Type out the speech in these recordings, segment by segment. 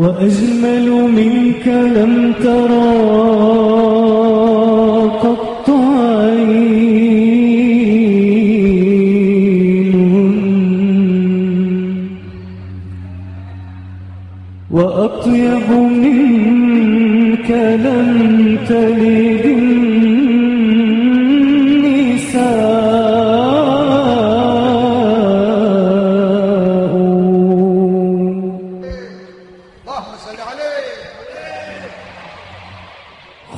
وأجمل منك لم ترى قط عين. وأطيب منك لم تلد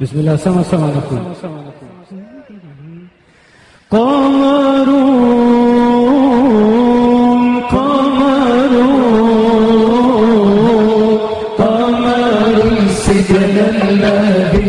بسم الله سما سما نقول قمرون قمرون قمر سجن الذي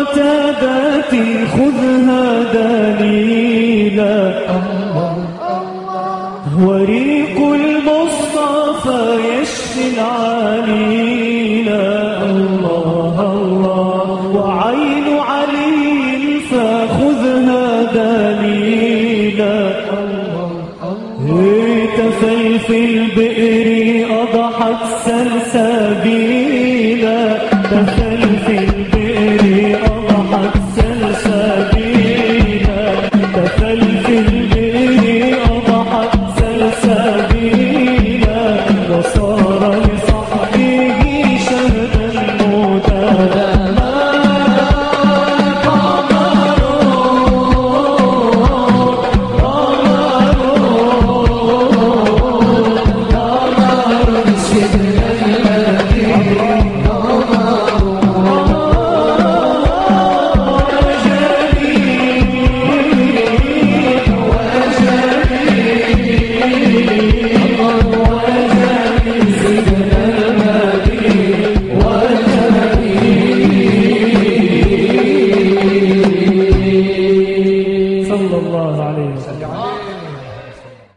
مرتبات خذها دليلا. وريق المصطفى يشفي العليلا الله الله. وعين علي فخذها دليلا. تفلفل البئر أضحت سلسلة.